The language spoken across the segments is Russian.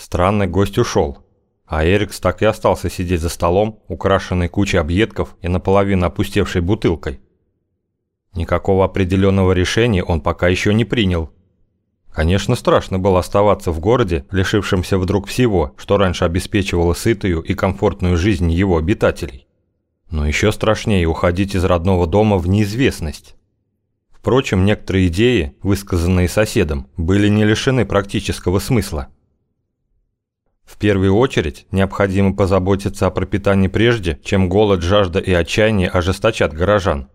Странный гость ушел, а Эрикс так и остался сидеть за столом, украшенный кучей объедков и наполовину опустевшей бутылкой. Никакого определенного решения он пока еще не принял. Конечно, страшно было оставаться в городе, лишившемся вдруг всего, что раньше обеспечивало сытую и комфортную жизнь его обитателей. Но еще страшнее уходить из родного дома в неизвестность. Впрочем, некоторые идеи, высказанные соседом, были не лишены практического смысла. В первую очередь необходимо позаботиться о пропитании прежде, чем голод, жажда и отчаяние ожесточат горожан.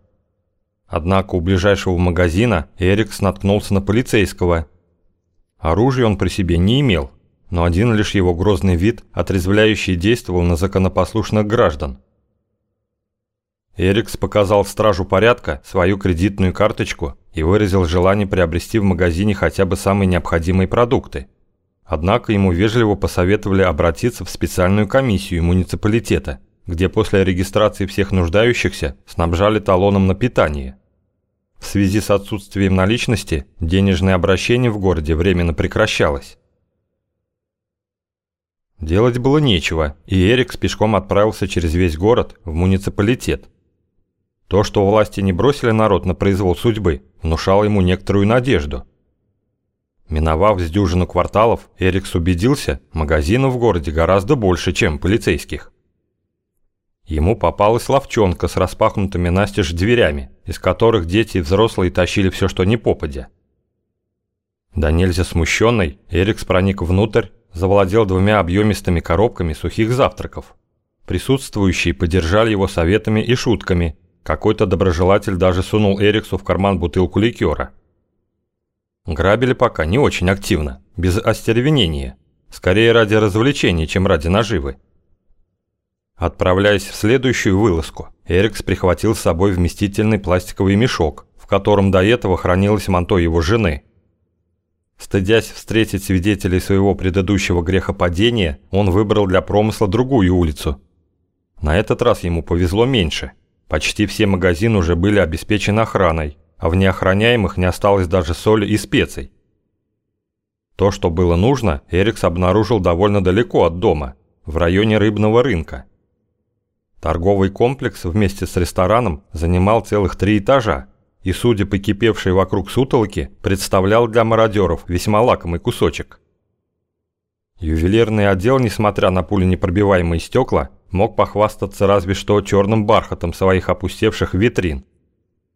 Однако у ближайшего магазина Эрикс наткнулся на полицейского. Оружия он при себе не имел, но один лишь его грозный вид отрезвляющий действовал на законопослушных граждан. Эрикс показал стражу порядка свою кредитную карточку и выразил желание приобрести в магазине хотя бы самые необходимые продукты. Однако ему вежливо посоветовали обратиться в специальную комиссию муниципалитета, где после регистрации всех нуждающихся снабжали талоном на питание. В связи с отсутствием наличности денежное обращение в городе временно прекращалось. Делать было нечего, и Эрик пешком отправился через весь город в муниципалитет. То, что власти не бросили народ на произвол судьбы, внушало ему некоторую надежду. Миновав с дюжину кварталов, Эрикс убедился, магазинов в городе гораздо больше, чем полицейских. Ему попалась ловчонка с распахнутыми настежь дверями, из которых дети и взрослые тащили все, что не попадя. Да нельзя смущенный, Эрикс проник внутрь, завладел двумя объемистыми коробками сухих завтраков. Присутствующие поддержали его советами и шутками. Какой-то доброжелатель даже сунул Эриксу в карман бутылку ликера. Грабили пока не очень активно, без остервенения. Скорее ради развлечений, чем ради наживы. Отправляясь в следующую вылазку, Эрикс прихватил с собой вместительный пластиковый мешок, в котором до этого хранилось манто его жены. Стыдясь встретить свидетелей своего предыдущего грехопадения, он выбрал для промысла другую улицу. На этот раз ему повезло меньше. Почти все магазины уже были обеспечены охраной, а в неохраняемых не осталось даже соли и специй. То, что было нужно, Эрикс обнаружил довольно далеко от дома, в районе рыбного рынка. Торговый комплекс вместе с рестораном занимал целых три этажа и, судя по кипевшей вокруг сутолоке, представлял для мародеров весьма лакомый кусочек. Ювелирный отдел, несмотря на пуленепробиваемые стекла, мог похвастаться разве что черным бархатом своих опустевших витрин.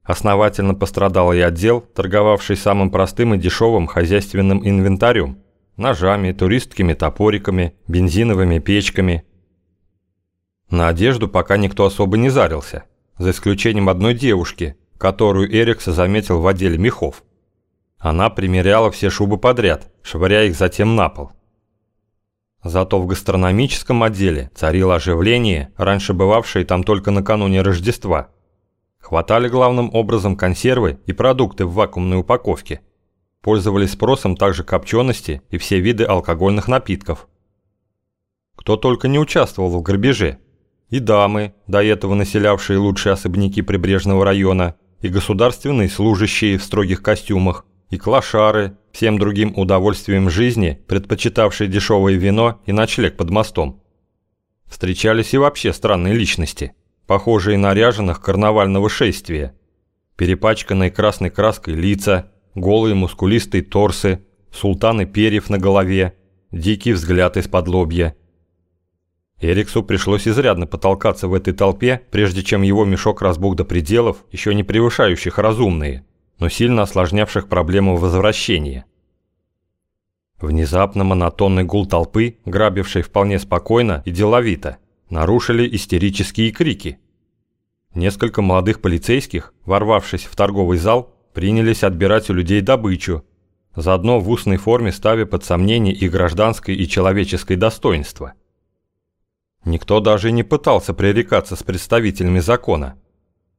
Основательно пострадал и отдел, торговавший самым простым и дешевым хозяйственным инвентарем – ножами, туристскими топориками, бензиновыми печками – на одежду пока никто особо не зарился, за исключением одной девушки, которую Эрикса заметил в отделе мехов. Она примеряла все шубы подряд, швыряя их затем на пол. Зато в гастрономическом отделе царило оживление, раньше бывавшее там только накануне Рождества. Хватали главным образом консервы и продукты в вакуумной упаковке. Пользовались спросом также копчености и все виды алкогольных напитков. Кто только не участвовал в грабеже – и дамы, до этого населявшие лучшие особняки прибрежного района, и государственные служащие в строгих костюмах, и клошары, всем другим удовольствием жизни, предпочитавшие дешевое вино и ночлег под мостом. Встречались и вообще странные личности, похожие на ряженых карнавального шествия. Перепачканные красной краской лица, голые мускулистые торсы, султаны перьев на голове, дикий взгляд из-под лобья – Эриксу пришлось изрядно потолкаться в этой толпе, прежде чем его мешок разбух до пределов, еще не превышающих разумные, но сильно осложнявших проблему возвращения. Внезапно монотонный гул толпы, грабившей вполне спокойно и деловито, нарушили истерические крики. Несколько молодых полицейских, ворвавшись в торговый зал, принялись отбирать у людей добычу, заодно в устной форме ставя под сомнение их гражданское и человеческое достоинство. Никто даже не пытался пререкаться с представителями закона.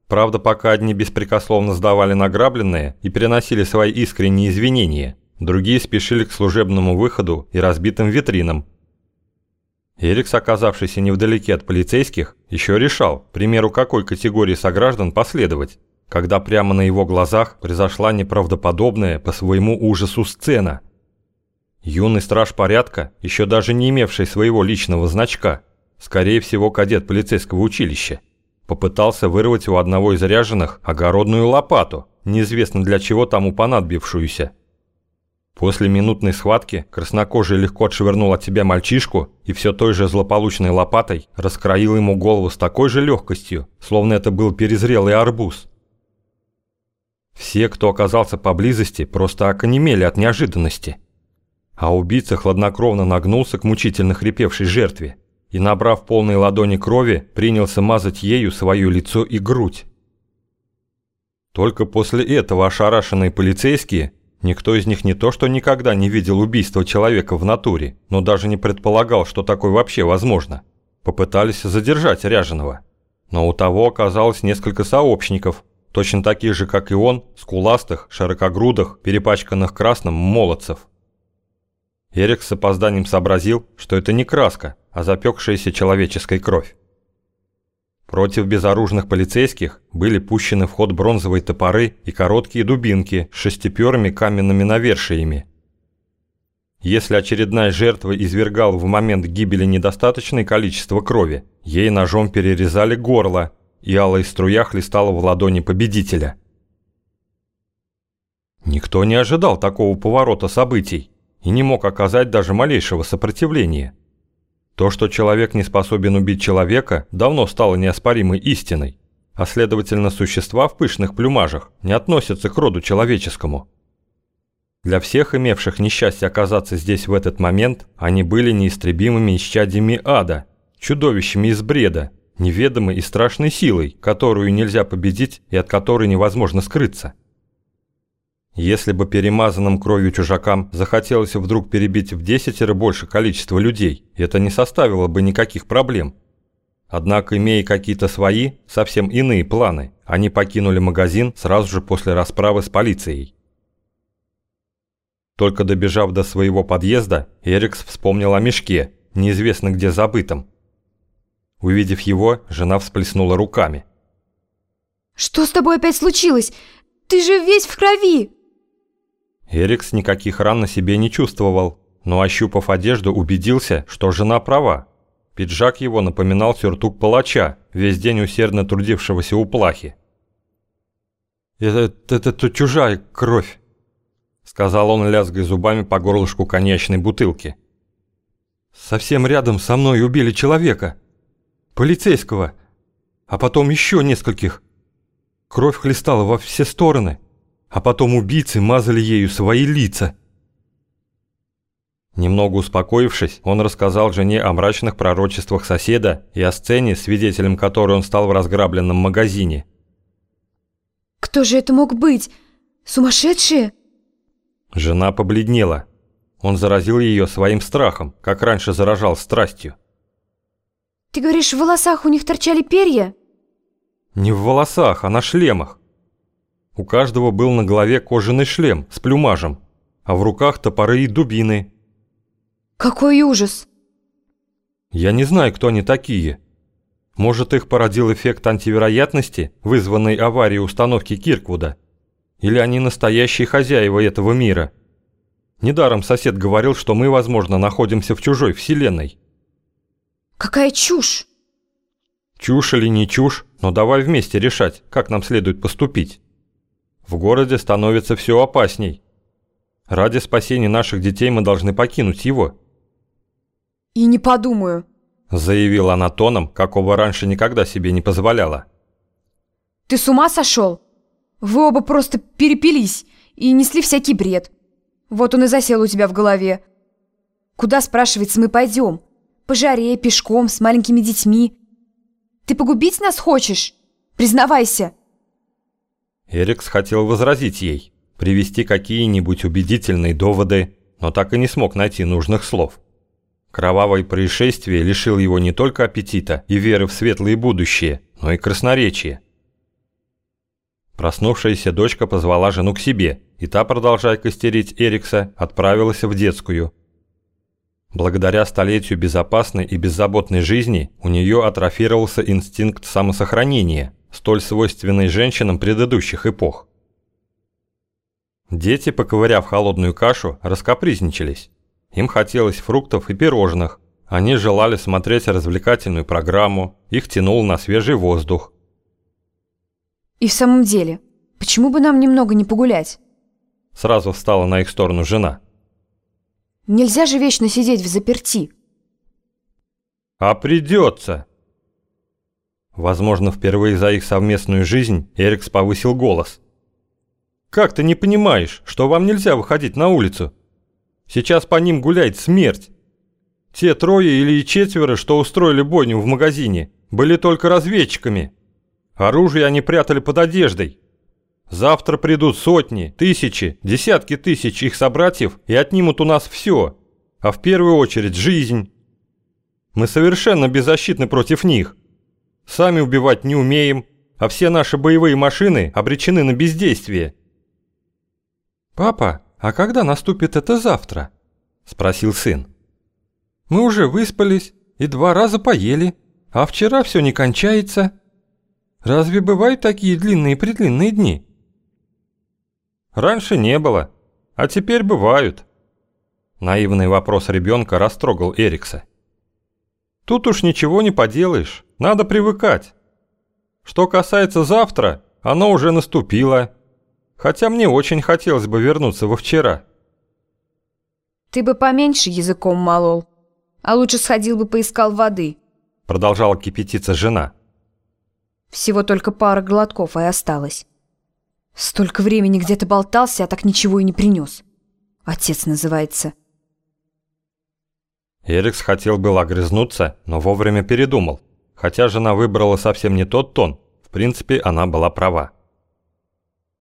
Правда, пока одни беспрекословно сдавали награбленное и переносили свои искренние извинения, другие спешили к служебному выходу и разбитым витринам. Эрикс, оказавшийся невдалеке от полицейских, еще решал, примеру какой категории сограждан последовать, когда прямо на его глазах произошла неправдоподобная по своему ужасу сцена. Юный страж порядка, еще даже не имевший своего личного значка, скорее всего кадет полицейского училища, попытался вырвать у одного из ряженых огородную лопату, неизвестно для чего тому понадобившуюся. После минутной схватки краснокожий легко отшвырнул от себя мальчишку и все той же злополучной лопатой раскроил ему голову с такой же легкостью, словно это был перезрелый арбуз. Все, кто оказался поблизости, просто оконемели от неожиданности. А убийца хладнокровно нагнулся к мучительно хрипевшей жертве и, набрав полные ладони крови, принялся мазать ею свое лицо и грудь. Только после этого ошарашенные полицейские, никто из них не то что никогда не видел убийства человека в натуре, но даже не предполагал, что такое вообще возможно, попытались задержать Ряженого. Но у того оказалось несколько сообщников, точно таких же, как и он, скуластых, широкогрудых, перепачканных красным молодцев. Эрик с опозданием сообразил, что это не краска, а запекшаяся человеческая кровь. Против безоружных полицейских были пущены в ход бронзовые топоры и короткие дубинки с шестиперыми каменными навершиями. Если очередная жертва извергала в момент гибели недостаточное количество крови, ей ножом перерезали горло, и алая струя хлестала в ладони победителя. Никто не ожидал такого поворота событий и не мог оказать даже малейшего сопротивления. То, что человек не способен убить человека, давно стало неоспоримой истиной, а следовательно существа в пышных плюмажах не относятся к роду человеческому. Для всех имевших несчастье оказаться здесь в этот момент, они были неистребимыми исчадьями ада, чудовищами из бреда, неведомой и страшной силой, которую нельзя победить и от которой невозможно скрыться. Если бы перемазанным кровью чужакам захотелось вдруг перебить в десятеро больше количество людей, это не составило бы никаких проблем. Однако, имея какие-то свои, совсем иные планы, они покинули магазин сразу же после расправы с полицией. Только добежав до своего подъезда, Эрикс вспомнил о мешке, неизвестно где забытом. Увидев его, жена всплеснула руками. «Что с тобой опять случилось? Ты же весь в крови!» Эрикс никаких ран на себе не чувствовал, но ощупав одежду, убедился, что жена права. Пиджак его напоминал сюртук палача, весь день усердно трудившегося у плахи. «Это, это, это чужая кровь», — сказал он, лязгая зубами по горлышку коньячной бутылки. «Совсем рядом со мной убили человека. Полицейского. А потом еще нескольких. Кровь хлестала во все стороны а потом убийцы мазали ею свои лица. Немного успокоившись, он рассказал жене о мрачных пророчествах соседа и о сцене, свидетелем которой он стал в разграбленном магазине. «Кто же это мог быть? Сумасшедшие?» Жена побледнела. Он заразил ее своим страхом, как раньше заражал страстью. «Ты говоришь, в волосах у них торчали перья?» «Не в волосах, а на шлемах. У каждого был на голове кожаный шлем с плюмажем, а в руках топоры и дубины. Какой ужас! Я не знаю, кто они такие. Может, их породил эффект антивероятности, вызванный аварией установки Кирквуда? Или они настоящие хозяева этого мира? Недаром сосед говорил, что мы, возможно, находимся в чужой вселенной. Какая чушь! Чушь или не чушь, но давай вместе решать, как нам следует поступить. В городе становится все опасней. Ради спасения наших детей мы должны покинуть его». «И не подумаю», – заявила она тоном, какого раньше никогда себе не позволяла. «Ты с ума сошел? Вы оба просто перепились и несли всякий бред. Вот он и засел у тебя в голове. Куда, спрашивается, мы пойдем? По жаре, пешком, с маленькими детьми. Ты погубить нас хочешь? Признавайся!» Эрикс хотел возразить ей, привести какие-нибудь убедительные доводы, но так и не смог найти нужных слов. Кровавое происшествие лишил его не только аппетита и веры в светлое будущее, но и красноречия. Проснувшаяся дочка позвала жену к себе, и та, продолжая костерить Эрикса, отправилась в детскую. Благодаря столетию безопасной и беззаботной жизни у нее атрофировался инстинкт самосохранения – столь свойственной женщинам предыдущих эпох. Дети, поковыряв холодную кашу, раскопризничались. Им хотелось фруктов и пирожных. Они желали смотреть развлекательную программу, их тянуло на свежий воздух. И в самом деле, почему бы нам немного не погулять? Сразу встала на их сторону жена. Нельзя же вечно сидеть в заперти. А придется. Возможно, впервые за их совместную жизнь Эрикс повысил голос. «Как ты не понимаешь, что вам нельзя выходить на улицу? Сейчас по ним гуляет смерть. Те трое или четверо, что устроили бойню в магазине, были только разведчиками. Оружие они прятали под одеждой. Завтра придут сотни, тысячи, десятки тысяч их собратьев и отнимут у нас все, а в первую очередь жизнь. Мы совершенно беззащитны против них. Сами убивать не умеем, а все наши боевые машины обречены на бездействие. «Папа, а когда наступит это завтра?» – спросил сын. «Мы уже выспались и два раза поели, а вчера все не кончается. Разве бывают такие длинные-предлинные дни?» Раньше не было, а теперь бывают. Наивный вопрос ребенка растрогал Эрикса. Тут уж ничего не поделаешь, надо привыкать. Что касается завтра, оно уже наступило. Хотя мне очень хотелось бы вернуться во вчера. Ты бы поменьше языком молол, а лучше сходил бы поискал воды. Продолжала кипятиться жена. Всего только пара глотков и осталось. Столько времени где-то болтался, а так ничего и не принес. Отец называется. Эрикс хотел было огрызнуться, но вовремя передумал. Хотя жена выбрала совсем не тот тон, в принципе, она была права.